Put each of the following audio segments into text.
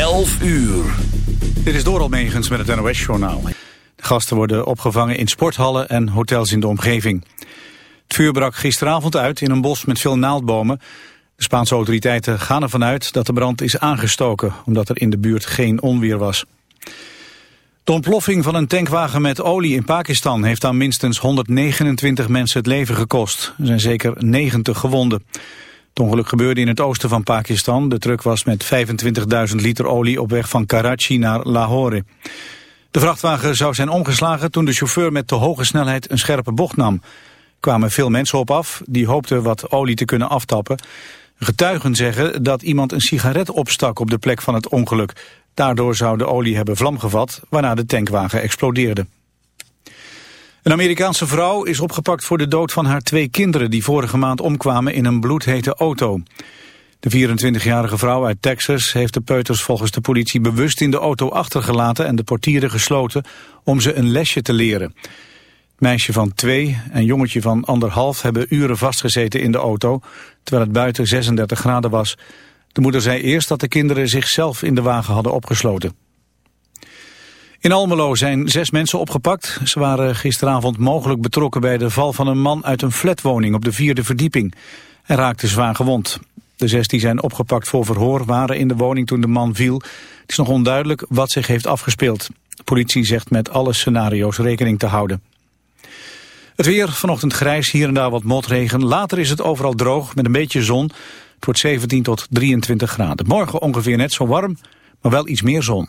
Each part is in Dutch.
11 uur. Dit is Doral Megens met het NOS-journaal. De gasten worden opgevangen in sporthallen en hotels in de omgeving. Het vuur brak gisteravond uit in een bos met veel naaldbomen. De Spaanse autoriteiten gaan ervan uit dat de brand is aangestoken... omdat er in de buurt geen onweer was. De ontploffing van een tankwagen met olie in Pakistan... heeft aan minstens 129 mensen het leven gekost. Er zijn zeker 90 gewonden. Het ongeluk gebeurde in het oosten van Pakistan. De truck was met 25.000 liter olie op weg van Karachi naar Lahore. De vrachtwagen zou zijn omgeslagen toen de chauffeur met te hoge snelheid een scherpe bocht nam. Er kwamen veel mensen op af, die hoopten wat olie te kunnen aftappen. Getuigen zeggen dat iemand een sigaret opstak op de plek van het ongeluk. Daardoor zou de olie hebben vlam gevat, waarna de tankwagen explodeerde. Een Amerikaanse vrouw is opgepakt voor de dood van haar twee kinderen... die vorige maand omkwamen in een bloedhete auto. De 24-jarige vrouw uit Texas heeft de peuters volgens de politie bewust in de auto achtergelaten en de portieren gesloten om ze een lesje te leren. Meisje van twee en jongetje van anderhalf hebben uren vastgezeten in de auto, terwijl het buiten 36 graden was. De moeder zei eerst dat de kinderen zichzelf in de wagen hadden opgesloten. In Almelo zijn zes mensen opgepakt. Ze waren gisteravond mogelijk betrokken bij de val van een man uit een flatwoning op de vierde verdieping. Hij raakte zwaar gewond. De zes die zijn opgepakt voor verhoor waren in de woning toen de man viel. Het is nog onduidelijk wat zich heeft afgespeeld. De politie zegt met alle scenario's rekening te houden. Het weer, vanochtend grijs, hier en daar wat motregen. Later is het overal droog met een beetje zon. Het wordt 17 tot 23 graden. Morgen ongeveer net zo warm, maar wel iets meer zon.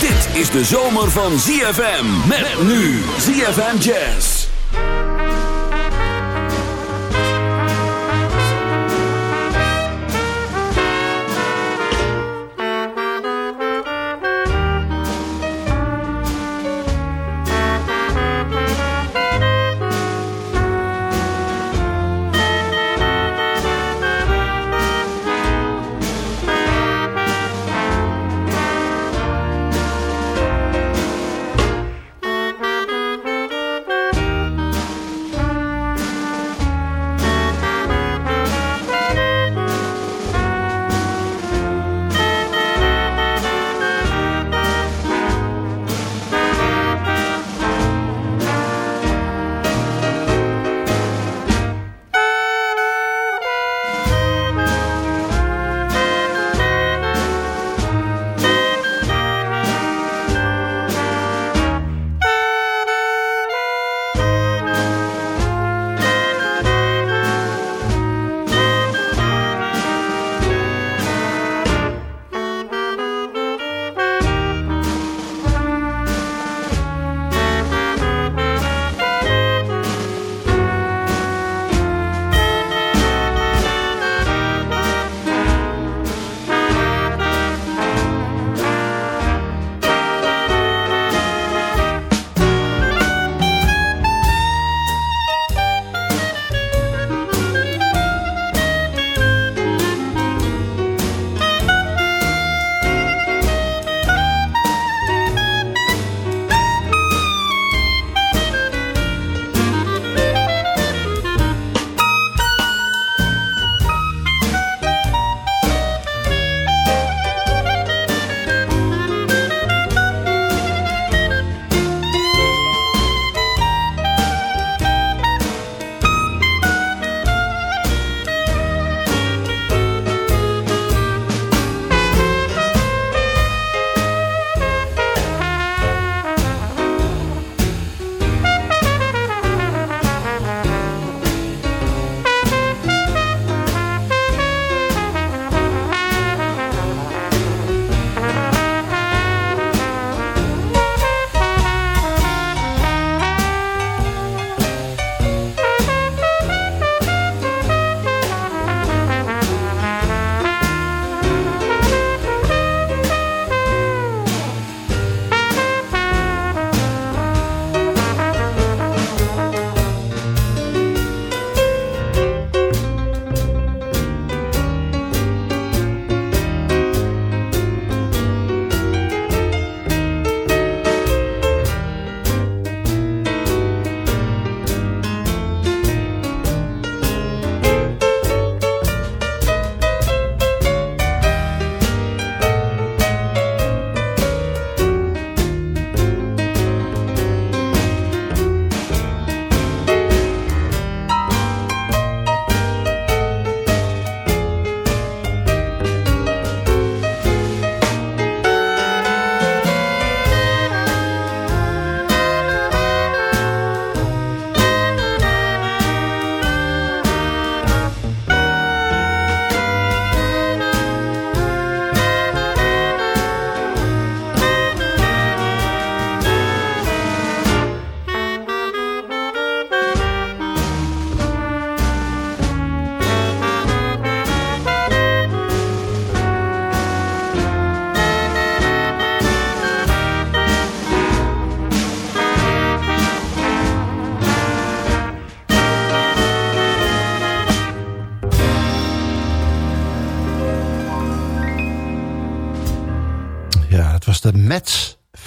Dit is de zomer van ZFM. Met nu ZFM Jazz.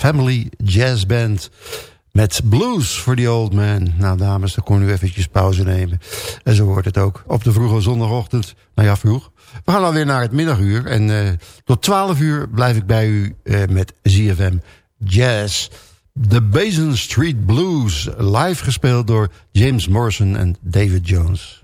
Family Jazz Band... met Blues for the Old Man. Nou dames, dan kon u eventjes pauze nemen. En zo wordt het ook op de vroege zondagochtend. Nou ja, vroeg. We gaan alweer naar het middaguur. En uh, tot 12 uur blijf ik bij u uh, met ZFM Jazz. The Basin Street Blues. Live gespeeld door James Morrison en David Jones.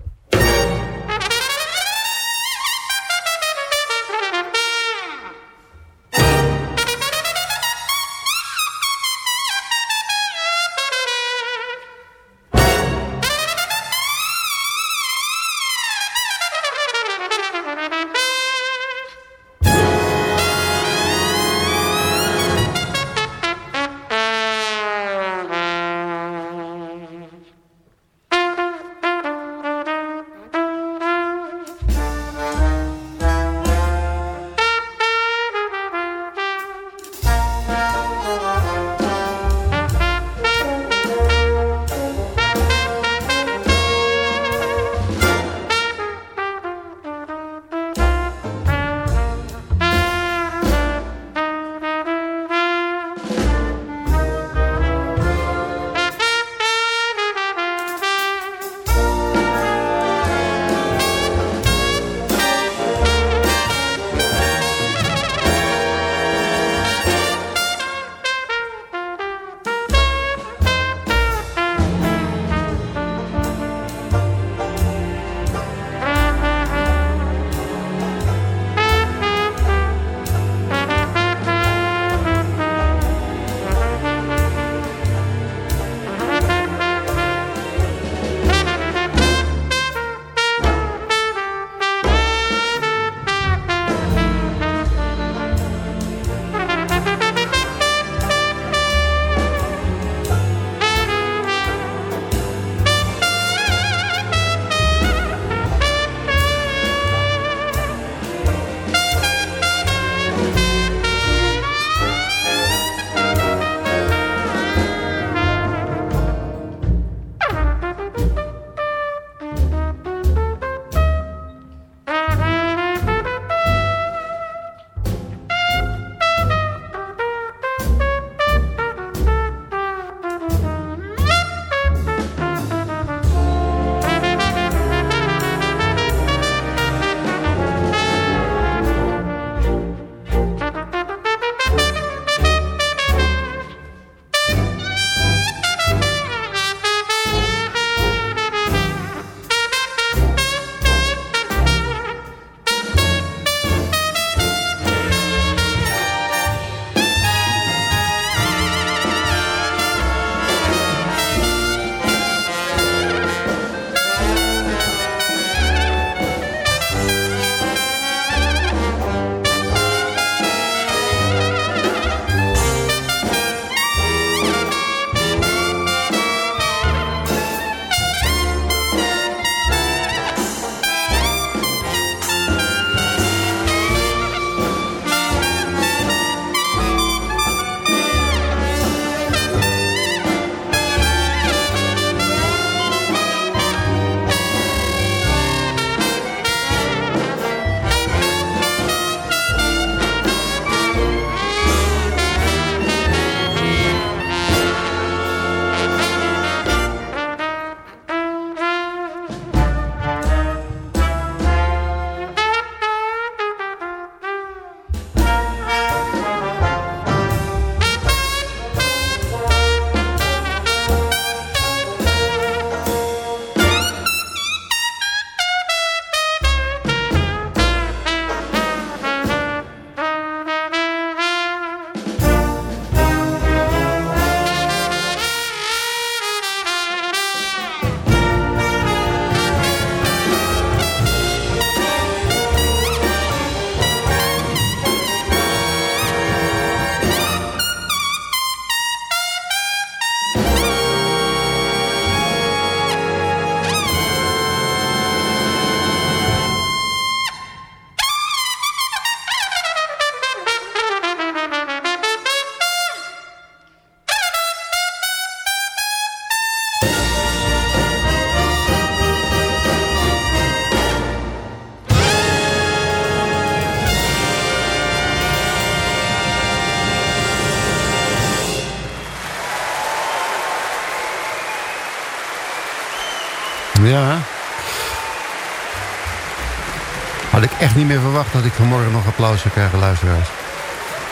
Niet meer verwacht dat ik vanmorgen nog applaus zou krijgen, luisteraars.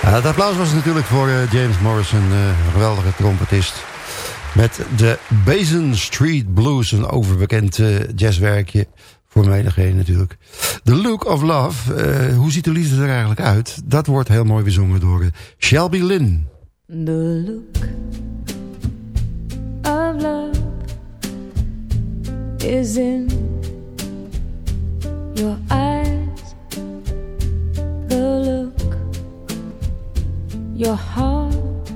Het applaus was natuurlijk voor eh, James Morrison, uh, een geweldige trompetist. Met de Basin Street Blues, een overbekend uh, jazzwerkje. Voor menigeen natuurlijk. The Look of Love, hoe ziet de liefde er eigenlijk uit? Dat wordt heel mooi bezongen door Shelby Lynn. The look of love is in your eyes. Your heart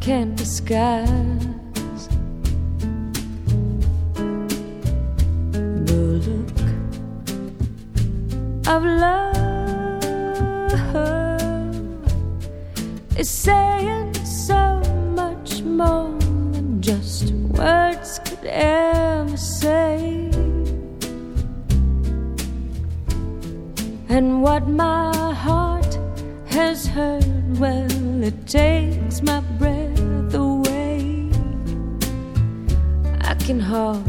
can't disguise. The look of love is saying so much more than just words could ever say. And what my takes my breath away. I can hardly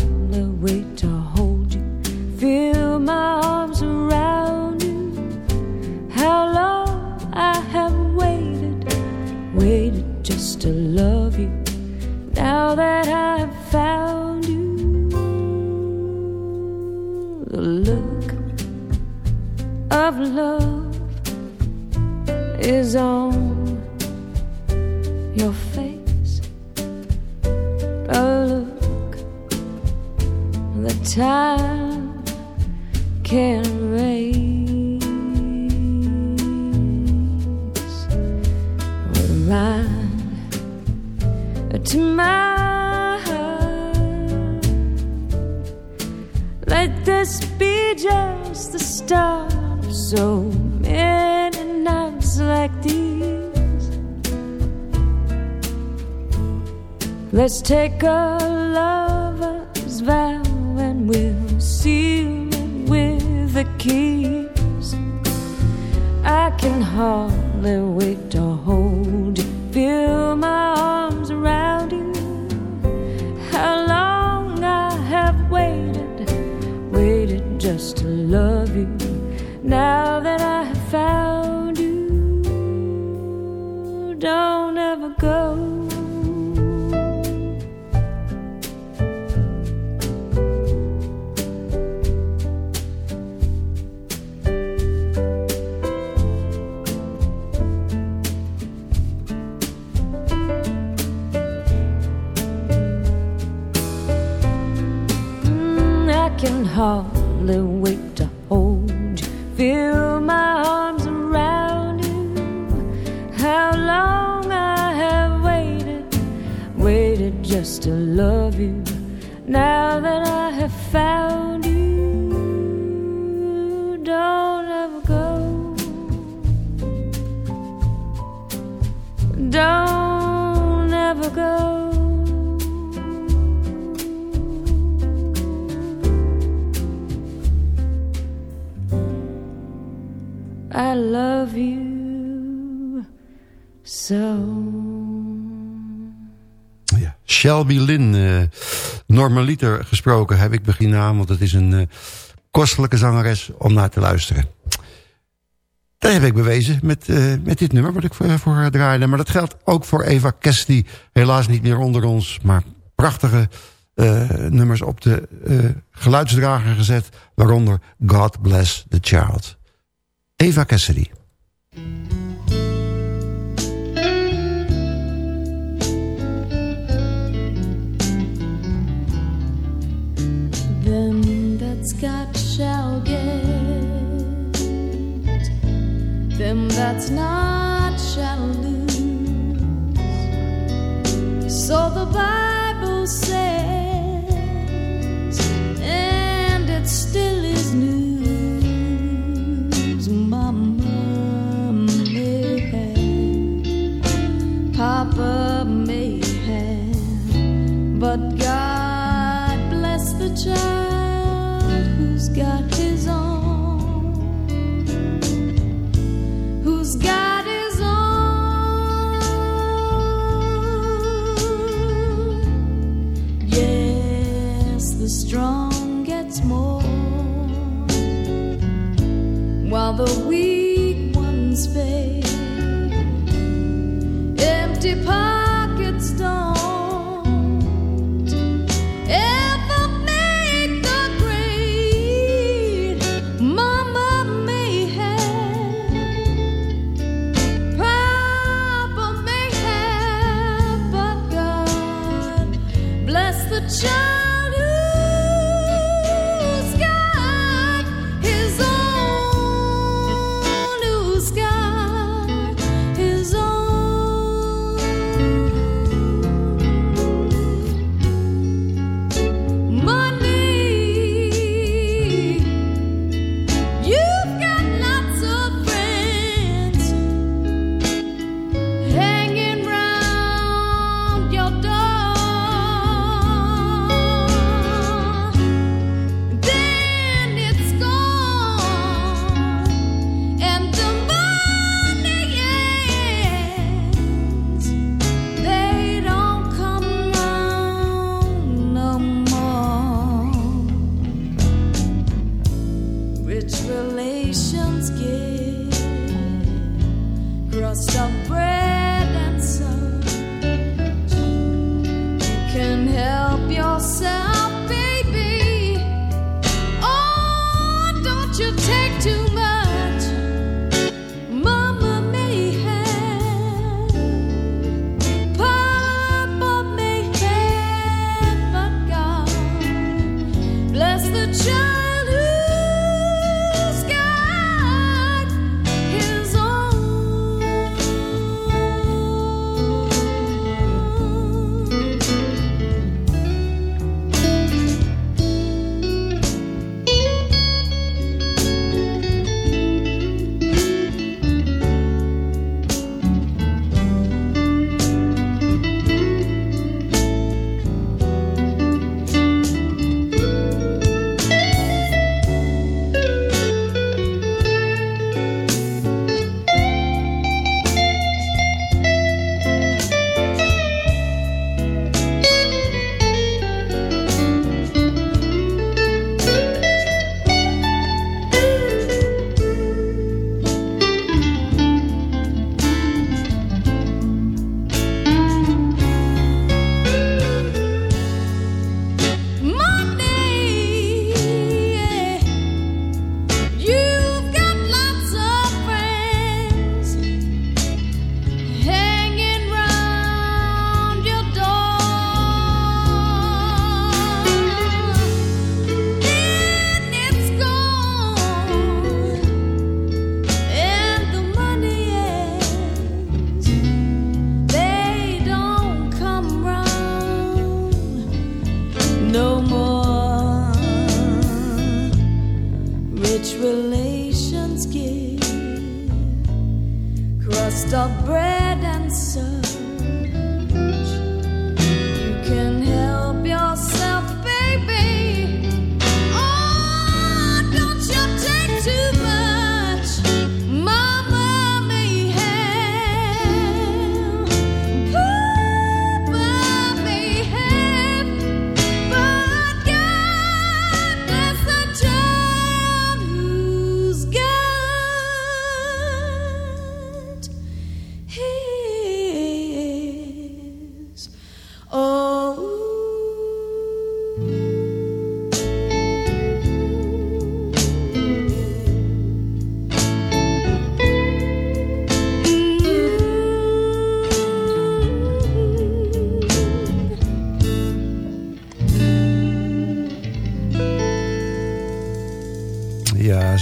go. Gesproken heb ik begin want het is een eh, kostelijke zangeres om naar te luisteren. Dat heb ik bewezen met, eh, met dit nummer wat ik voor, voor haar draaide. Maar dat geldt ook voor Eva Kesti, helaas niet meer onder ons, maar prachtige eh, nummers op de eh, geluidsdrager gezet, waaronder God Bless the Child. Eva Cassidy. Them that's got shall get. Them that's not shall lose. So the Bible says, and it still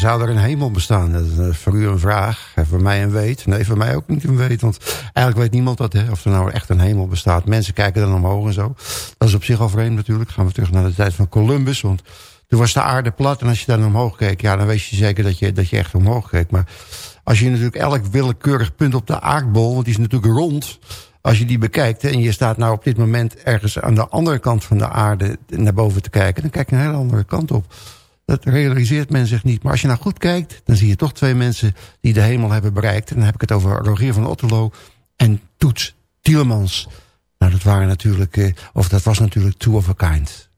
zou er een hemel bestaan? Dat is eh, voor u een vraag. En voor mij een weet. Nee, voor mij ook niet een weet. Want eigenlijk weet niemand dat, hè, of er nou echt een hemel bestaat. Mensen kijken dan omhoog en zo. Dat is op zich al vreemd natuurlijk. Gaan we terug naar de tijd van Columbus. Want toen was de aarde plat. En als je dan omhoog keek, ja, dan weet je zeker dat je, dat je echt omhoog keek. Maar als je natuurlijk elk willekeurig punt op de aardbol... want die is natuurlijk rond... Als je die bekijkt en je staat nou op dit moment ergens aan de andere kant van de aarde naar boven te kijken, dan kijk je een hele andere kant op. Dat realiseert men zich niet. Maar als je nou goed kijkt, dan zie je toch twee mensen die de hemel hebben bereikt. En dan heb ik het over Rogier van Otterlo en Toets Tielemans. Nou, dat waren natuurlijk, eh, of dat was natuurlijk two of a kind.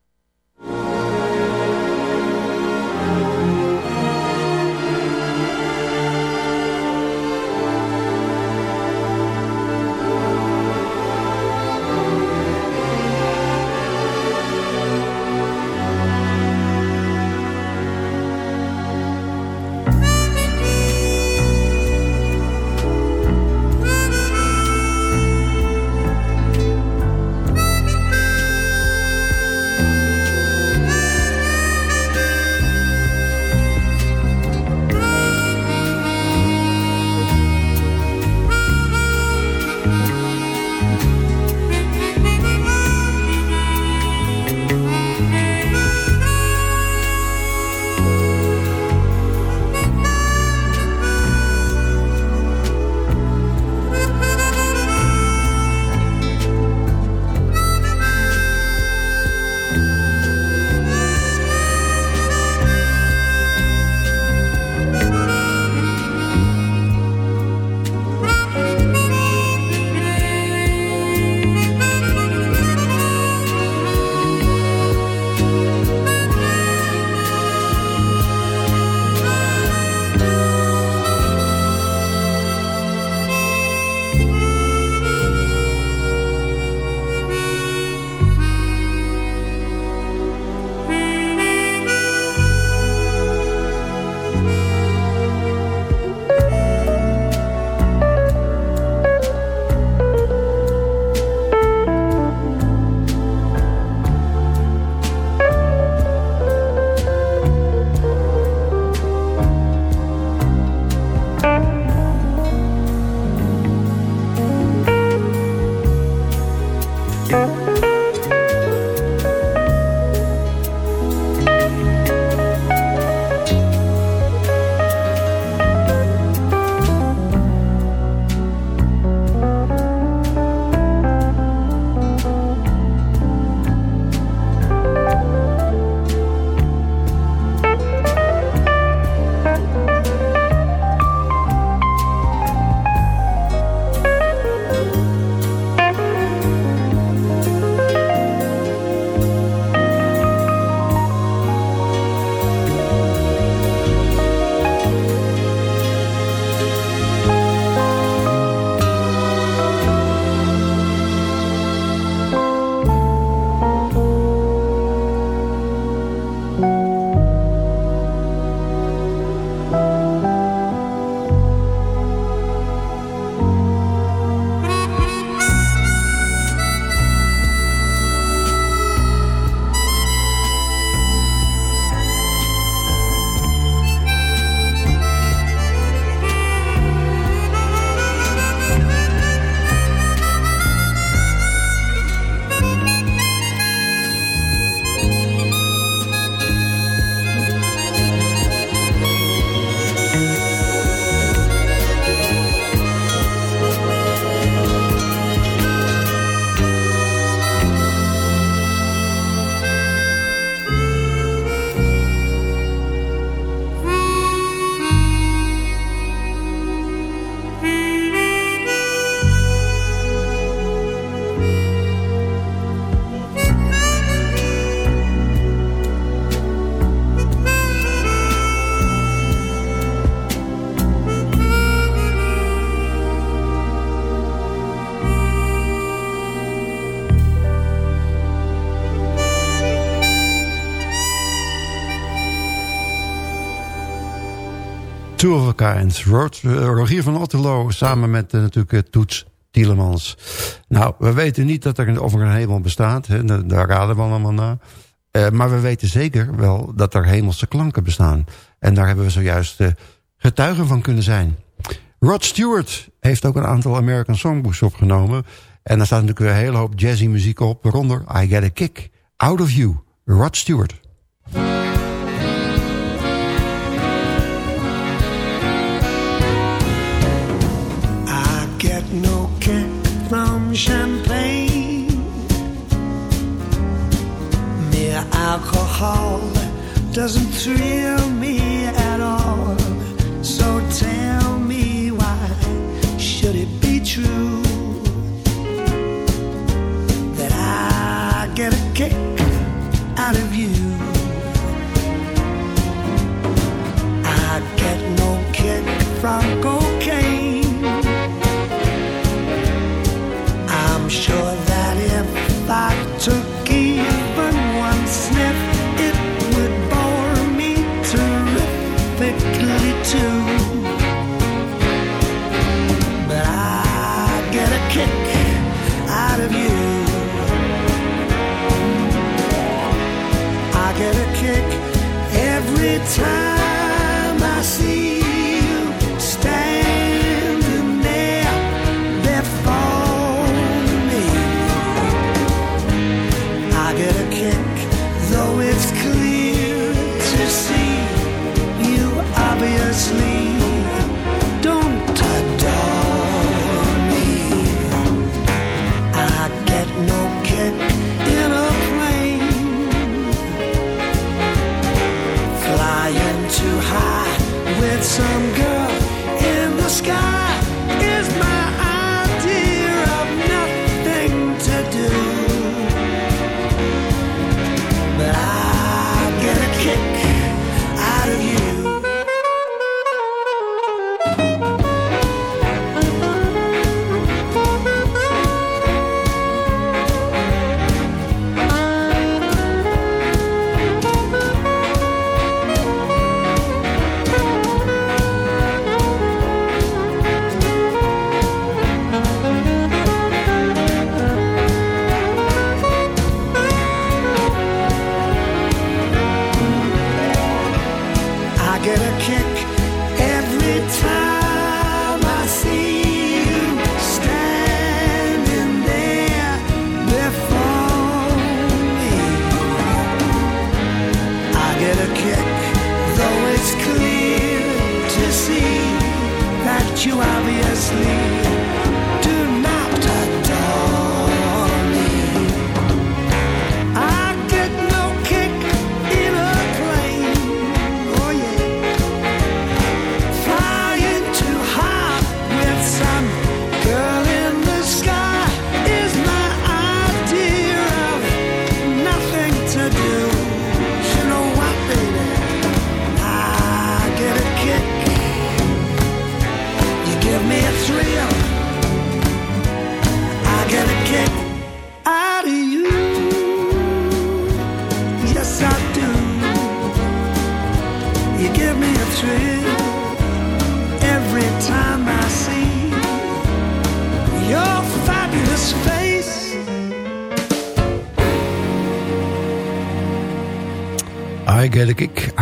Two of a Kind. Eh, Rogier van Otterlo samen met eh, natuurlijk eh, Toets Tielemans. Nou, we weten niet dat er, of er een hemel bestaat. Hè, daar, raden we allemaal naar. Maar we weten zeker wel dat er hemelse klanken bestaan. En daar hebben we zojuist getuigen van kunnen zijn. Rod Stewart heeft ook een aantal American Songbooks opgenomen. En daar staat natuurlijk een hele hoop jazzy muziek op. Waaronder I Get a Kick Out of You. Rod Stewart. Alcohol doesn't thrill me get a kick every time I see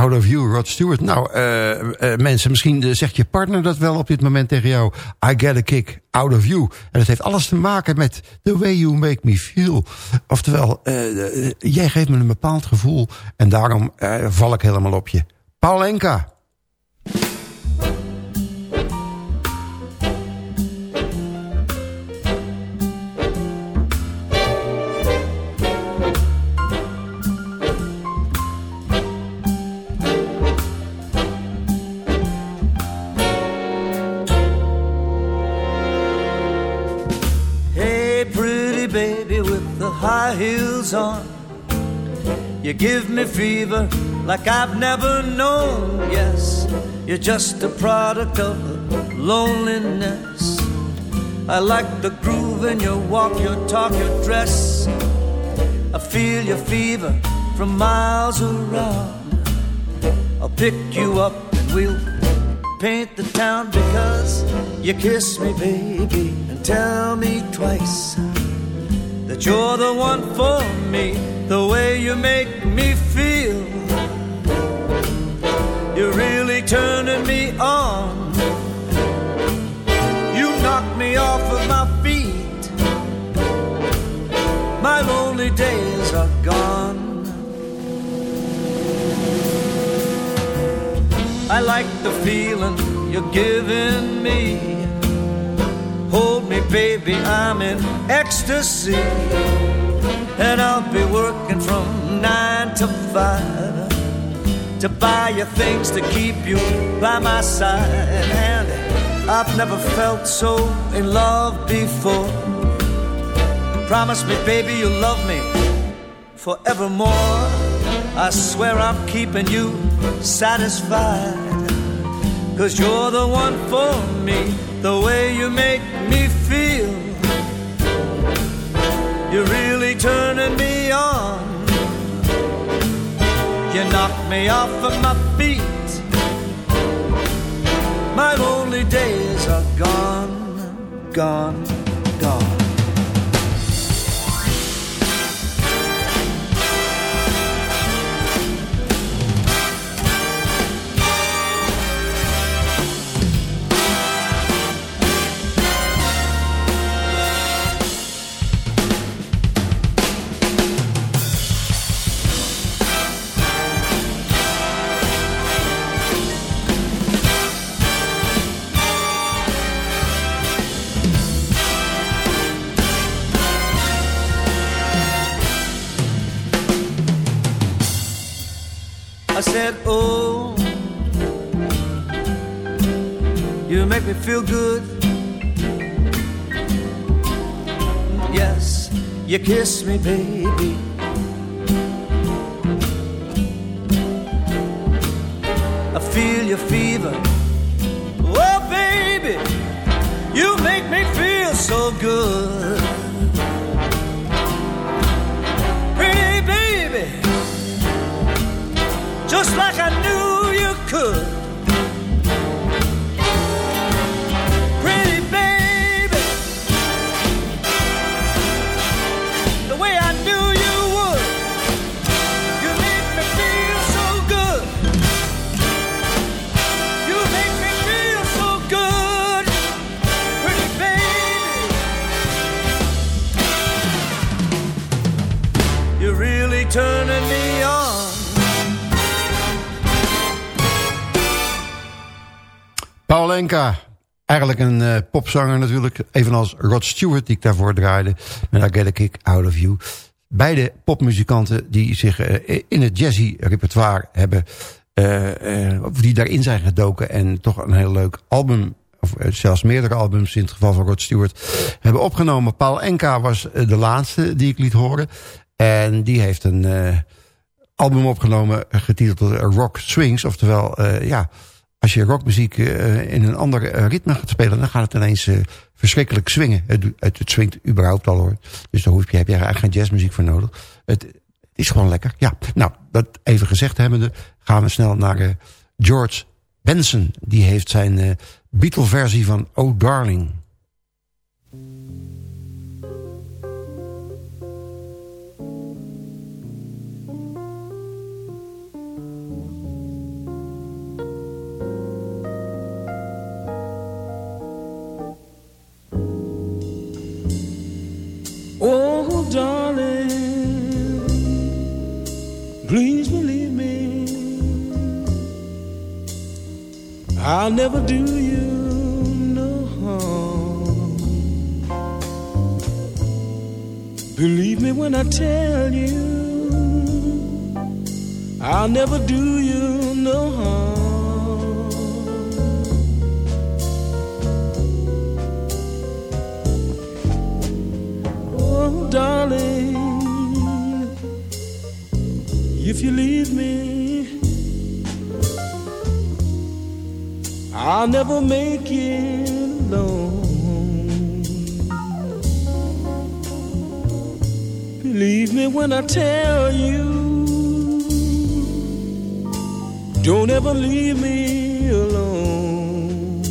out of you, Rod Stewart. Nou, eh, eh, mensen, misschien eh, zegt je partner dat wel op dit moment tegen jou. I get a kick out of you. En dat heeft alles te maken met the way you make me feel. Oftewel, jij geeft me een bepaald gevoel. En daarom val ik helemaal op je. Paulenka. Heels on. You give me fever like I've never known. Yes, you're just a product of loneliness. I like the groove in your walk, your talk, your dress. I feel your fever from miles around. I'll pick you up and we'll paint the town because you kiss me, baby, and tell me twice that you're the one for me, the way you make me feel. You're really turning me on. You knock me off of my feet. My lonely days are gone. I like the feeling you're giving me. Hold me, baby, I'm in ecstasy. And I'll be working from nine to five to buy you things to keep you by my side. And I've never felt so in love before. Promise me, baby, you'll love me forevermore. I swear I'm keeping you satisfied. Cause you're the one for me, the way you make me feel. You're really turning me on. You knock me off of my feet. My lonely days are gone, gone, gone. I said, Oh, you make me feel good. Yes, you kiss me, baby. I feel your fever. Oh, baby, you make me feel so good. Just like I knew Enka. Eigenlijk een eh, popzanger natuurlijk. Evenals Rod Stewart die ik daarvoor draaide. Met I Get a Kick Out of You. Beide popmuzikanten die zich eh, in het jazzy repertoire hebben... eh, of die daarin zijn gedoken en toch een heel leuk album... of zelfs meerdere albums in het geval van Rod Stewart... hebben opgenomen. Paul Enka was de laatste die ik liet horen. En die heeft een album opgenomen getiteld Rock Swings. Oftewel, ja als je rockmuziek uh, in een ander uh, ritme gaat spelen... dan gaat het ineens uh, verschrikkelijk swingen. Het, het, het swingt überhaupt al hoor. Dus daar hoef je, heb je eigenlijk geen jazzmuziek voor nodig. Het, het is gewoon lekker. Ja, nou, dat even gezegd hebbende... gaan we snel naar George Benson. Die heeft zijn Beatle-versie van Oh Darling... I'll never do you no harm. Believe me when I tell you, I'll never do you no harm. Oh, darling, if you leave me, I'll never make it alone. Believe me when I tell you, don't ever leave me alone.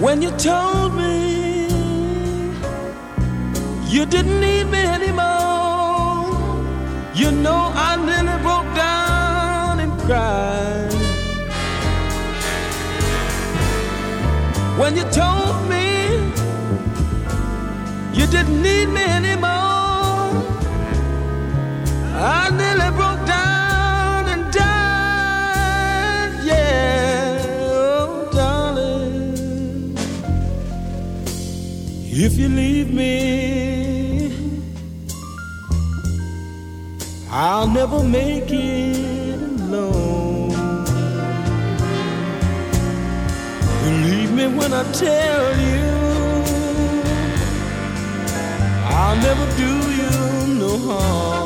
When you told me you didn't need me anymore you know I nearly broke down and cried. When you told me you didn't need me anymore, I nearly broke down and died. Yeah, oh darling, if you leave me, I'll never make it alone. Believe me when I tell you, I'll never do you no harm.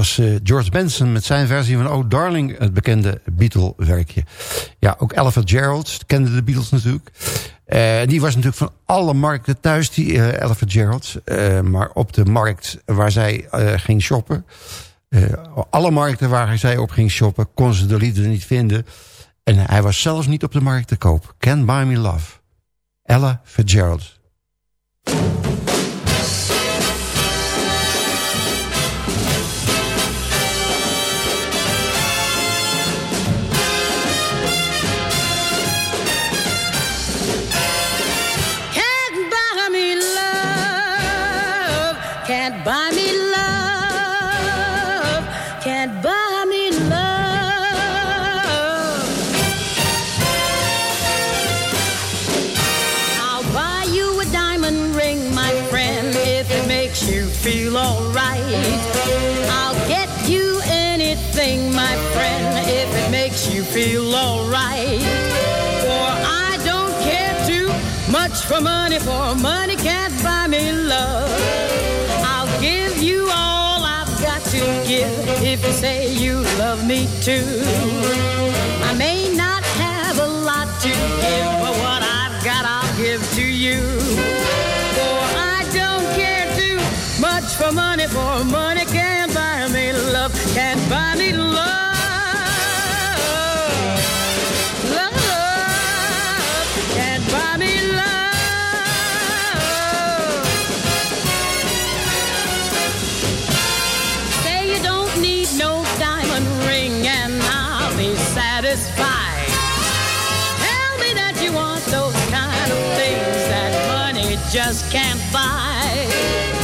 Was eh, George Benson met zijn versie van Oh Darling, het bekende Beatle-werkje. Ja, ook Ella Gerald kende de Beatles natuurlijk. Eh, die was natuurlijk van alle markten thuis, die uh, Ella Gerald. maar op de markt waar zij eh, ging shoppen... alle markten waar zij op ging shoppen, kon ze de liederen niet vinden. En hij was zelfs niet op de markt te koop. Can Buy Me Love. Ella Fitzgerald. Money, for money can't buy me love. I'll give you all I've got to give if you say you love me too. Just can't buy.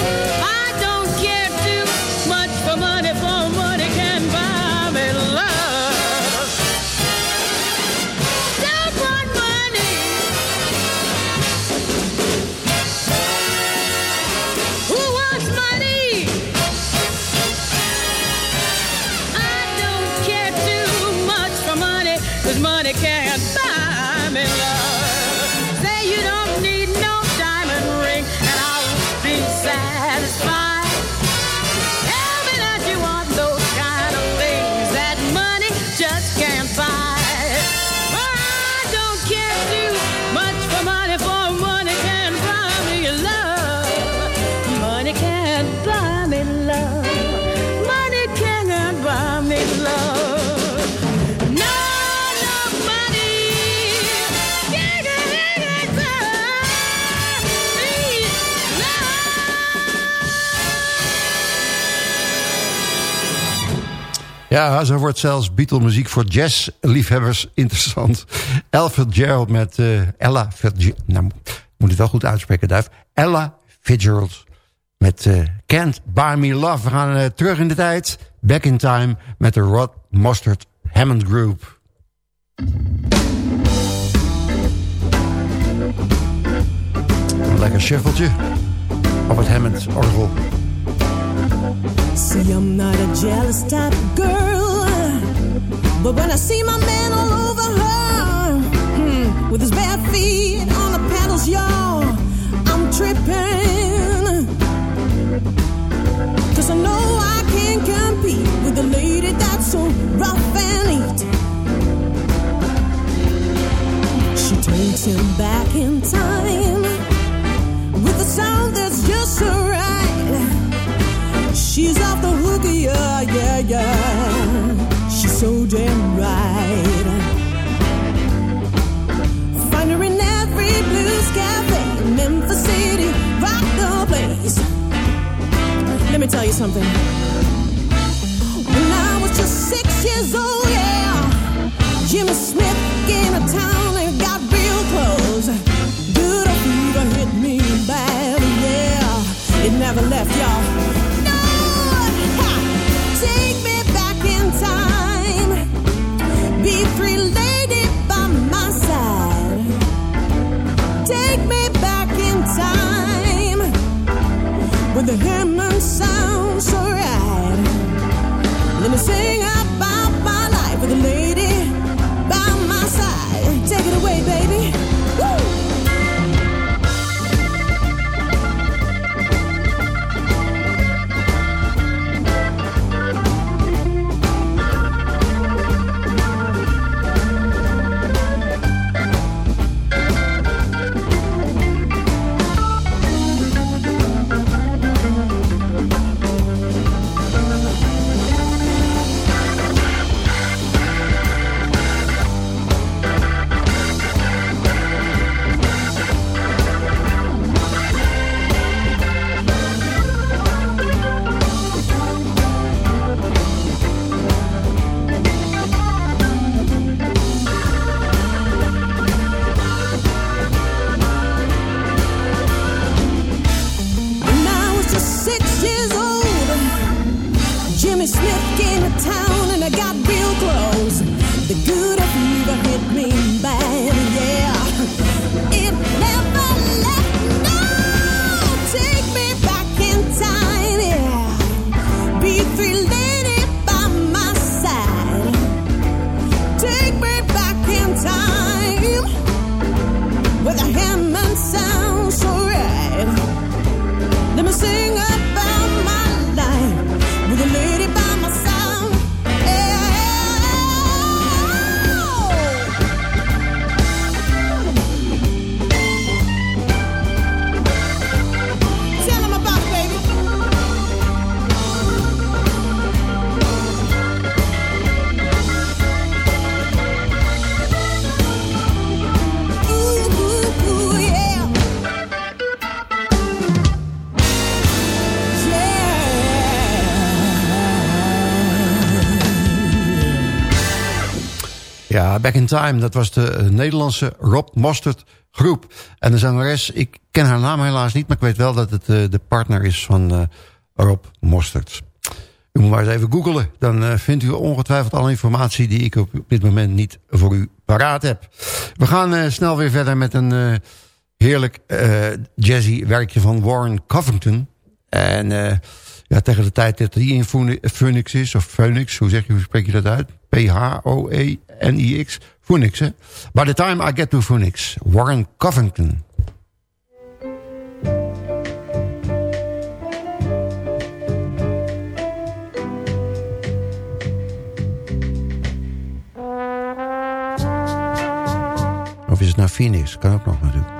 Ja, zo wordt zelfs Beatle-muziek voor jazz-liefhebbers interessant. Ella Fitzgerald met eh, Ella Fitzgerald. Nou, moet het wel goed uitspreken, Duif. Ella Fitzgerald met eh, Can't Buy Me Love. We gaan eh, terug in de tijd. Back in Time met de Rod Mustard Hammond Group. Lekker shuffletje op het Hammond orgel. See, I'm not a jealous type of girl. But when I see my man all over her, hmm, with his bare feet on the pedals, y'all, I'm tripping. Cause I know I can't compete with a lady that's so rough and neat. She takes him back in time with a sound that's just so right. Yeah, yeah. She's so damn right. Find her in every blues cafe, Memphis City, rock the place. Let me tell you something. When I was just six years old, yeah, Jimmy Smith came to town and got real close. Good fever hit me bad, yeah. It never left, y'all. the hand Back in Time, dat was de eh, Nederlandse Rob Mostert groep. En de zangeres, ik ken haar naam helaas niet... maar ik weet wel dat het eh, de partner is van eh, Rob Mostert. U moet maar eens even googlen. Dan vindt u ongetwijfeld alle informatie... die ik op dit moment niet voor u paraat heb. We gaan snel weer verder met een heerlijk jazzy werkje van Warren Covington. En ja, tegen de tijd dat hij in Phoeni- Phoenix is... of Phoenix, hoe, zeg je, hoe spreek je dat uit? P-H-O-E-N-I-X. Phoenix, hè? By the time I get to Phoenix. Warren Covington. Of is het nou Phoenix? Kan ook nog natuurlijk.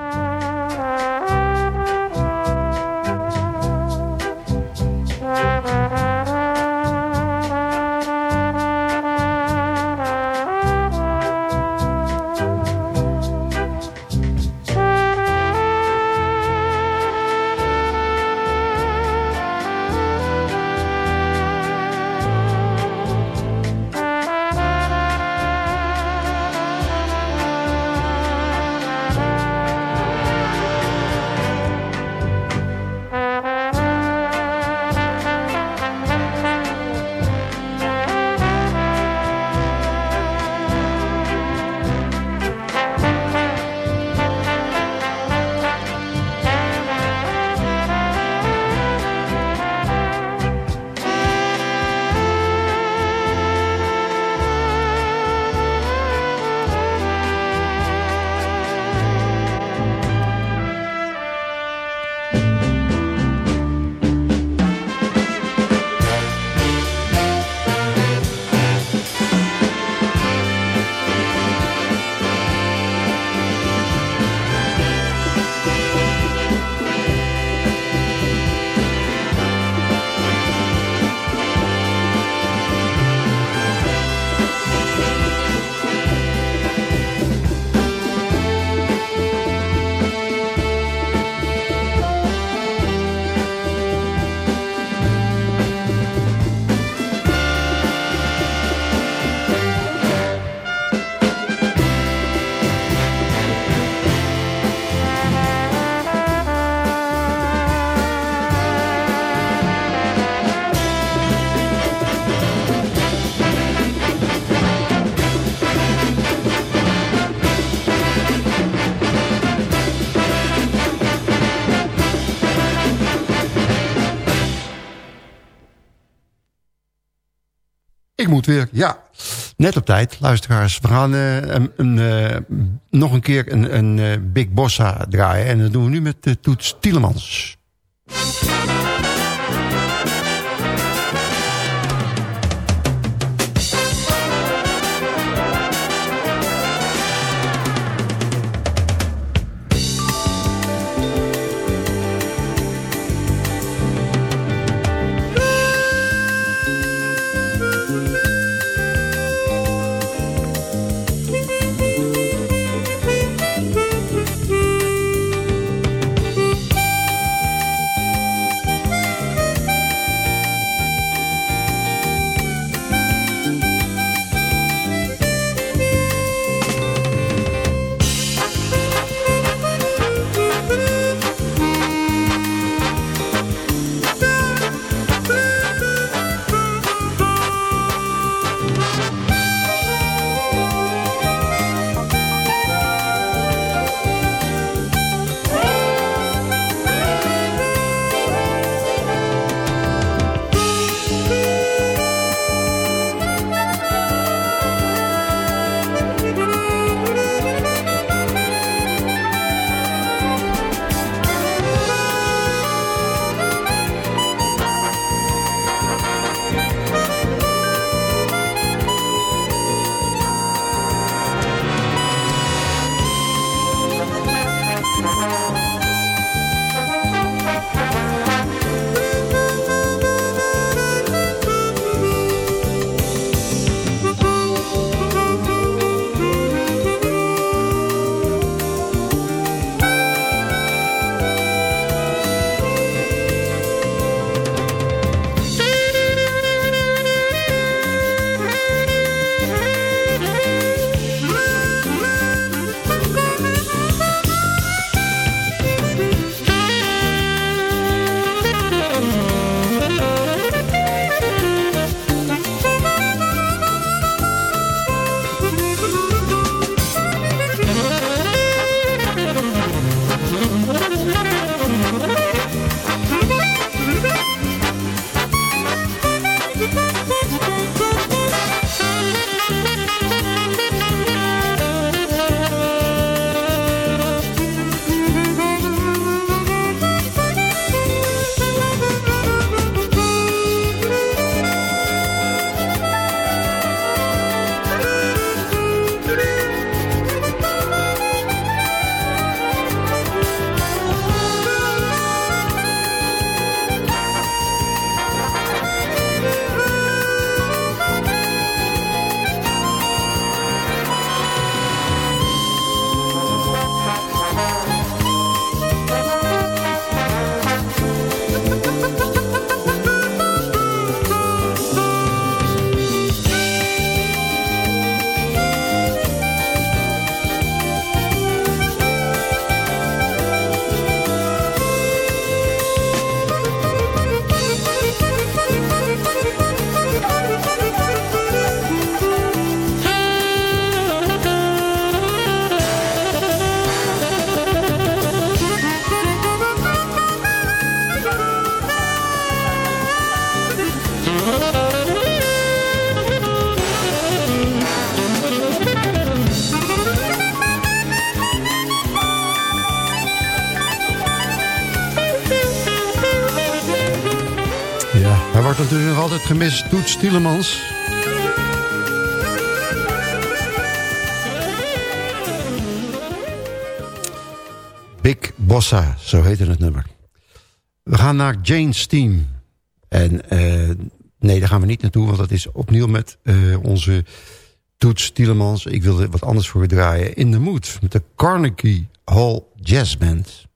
Ja. Net op tijd, luisteraars. We gaan eh, een, eh, nog een keer een, een eh, Big Bossa draaien. En dat doen we nu met uh, Toets Tielemans. Gemist. Toets Tielemans. Big Bossa, zo heette het nummer. We gaan naar Jane's Team. En eh, nee, daar gaan we niet naartoe, want dat is opnieuw met eh, onze Toets Tielemans. Ik wilde wat anders voor we draaien. In the Mood, met de Carnegie Hall Jazz Band.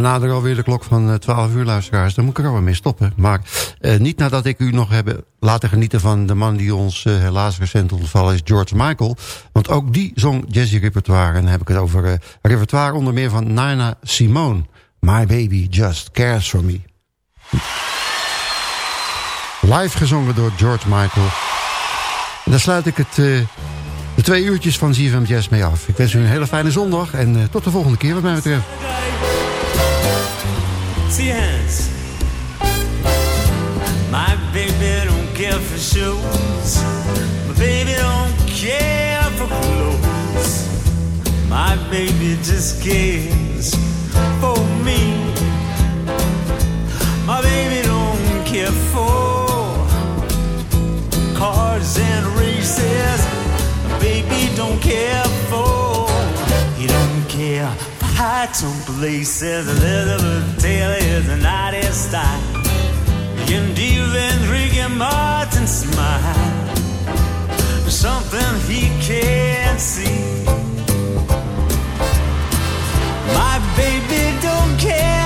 Naderen alweer de klok van eh, 12 uur, luisteraars. Dan moet ik er alweer mee stoppen. Maar eh, niet nadat ik u nog heb laten genieten van de man die ons eh, helaas recent ontvallen is, George Michael. Want ook die zong jazzy repertoire. En dan heb ik het over eh, repertoire onder meer van Nina Simone. My baby just cares for me. Live gezongen door George Michael. En daar sluit ik het, eh, de twee uurtjes van ZFM Jazz mee af. Ik wens u een hele fijne zondag en eh, tot de volgende keer wat mij betreft. See hands. My baby don't care for shoes. My baby don't care for clothes. My baby just cares for me. My baby don't care for cars and races. My baby don't care for. He don't care I don't believe says Elizabeth Taylor is an artist. I can deal in Ricky Martin's smile. Something he can't see. My baby don't care.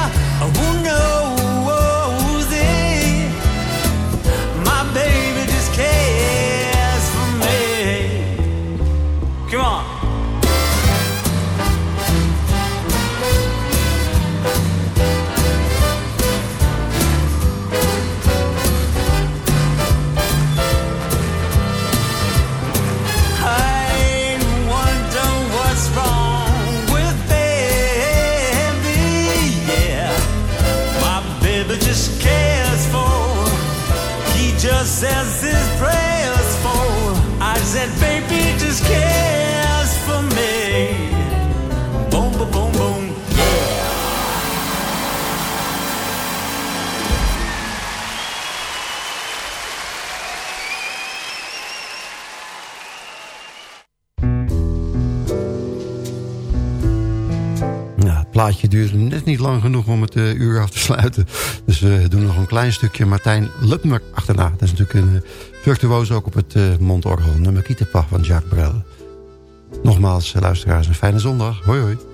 I can't. Plaatje duurde net niet lang genoeg om het eh, uur af te sluiten. Dus we doen nog een klein stukje Martijn Lupmer achterna. Dat is natuurlijk een uh, virtuoos ook op het mondorgel. Nummer Kietenpach van Jacques Brel. Nogmaals, eh, luisteraars, een fijne zondag. Hoi hoi.